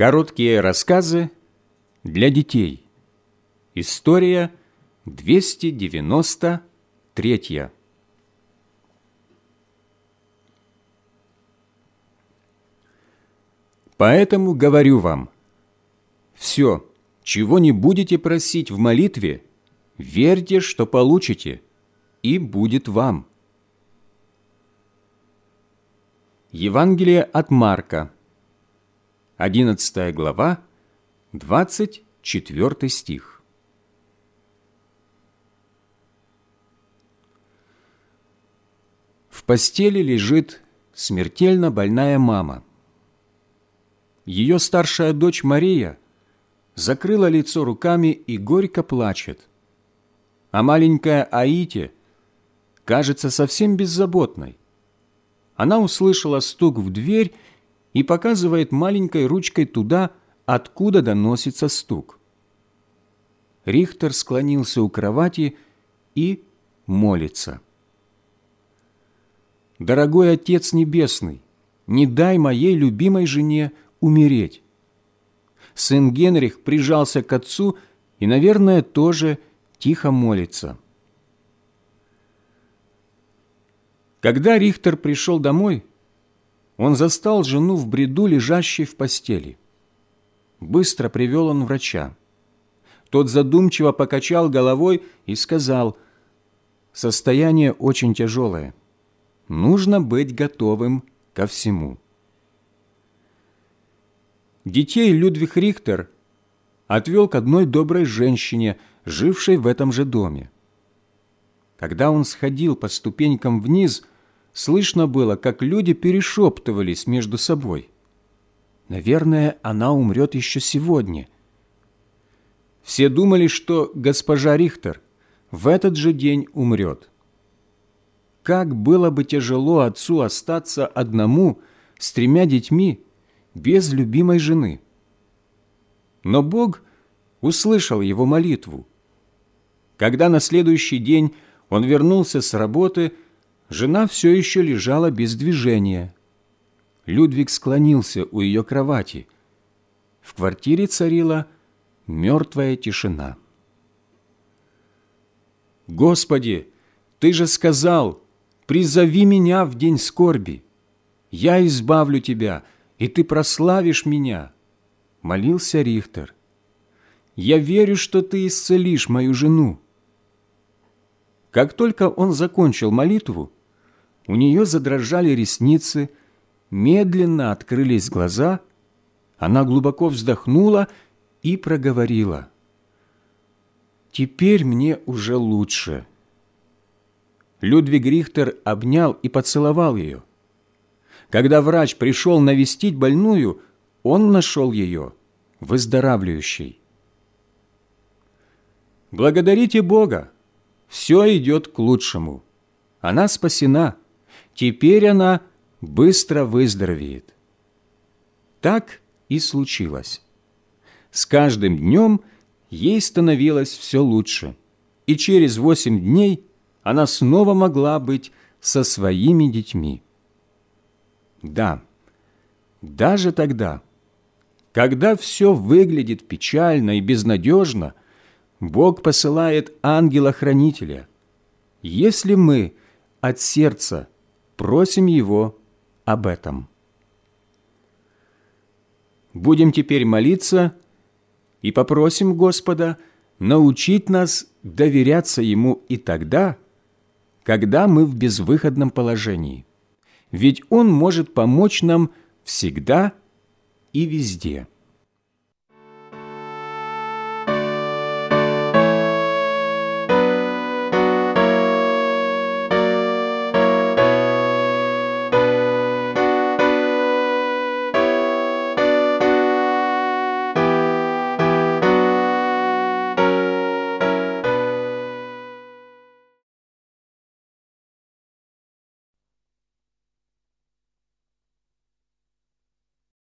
Короткие рассказы для детей. История 293. Поэтому говорю вам, все, чего не будете просить в молитве, верьте, что получите, и будет вам. Евангелие от Марка, 11 глава, 24 стих. В постели лежит смертельно больная мама. Ее старшая дочь Мария закрыла лицо руками и горько плачет. А маленькая Аите кажется совсем беззаботной. Она услышала стук в дверь и показывает маленькой ручкой туда, откуда доносится стук. Рихтер склонился у кровати и молится. «Дорогой Отец Небесный, не дай моей любимой жене умереть». Сын Генрих прижался к отцу и, наверное, тоже тихо молится. Когда Рихтер пришел домой, он застал жену в бреду, лежащей в постели. Быстро привел он врача. Тот задумчиво покачал головой и сказал, «Состояние очень тяжелое. Нужно быть готовым ко всему». Детей Людвиг Рихтер отвел к одной доброй женщине, жившей в этом же доме. Когда он сходил по ступенькам вниз, слышно было, как люди перешептывались между собой. Наверное, она умрет еще сегодня. Все думали, что госпожа Рихтер в этот же день умрет. Как было бы тяжело отцу остаться одному с тремя детьми без любимой жены. Но Бог услышал его молитву. Когда на следующий день он вернулся с работы, Жена все еще лежала без движения. Людвиг склонился у ее кровати. В квартире царила мертвая тишина. «Господи, Ты же сказал, призови меня в день скорби. Я избавлю Тебя, и Ты прославишь меня», — молился Рихтер. «Я верю, что Ты исцелишь мою жену». Как только он закончил молитву, у нее задрожали ресницы, медленно открылись глаза, она глубоко вздохнула и проговорила. «Теперь мне уже лучше». Людвиг Рихтер обнял и поцеловал ее. Когда врач пришел навестить больную, он нашел ее выздоравливающей. Благодарите Бога, все идет к лучшему. Она спасена. Теперь она быстро выздоровеет. Так и случилось. С каждым днем ей становилось все лучше, и через восемь дней она снова могла быть со своими детьми. Да, даже тогда, когда все выглядит печально и безнадежно, Бог посылает ангела-хранителя. Если мы от сердца просим Его об этом. Будем теперь молиться и попросим Господа научить нас доверяться Ему и тогда, когда мы в безвыходном положении. Ведь Он может помочь нам всегда и везде.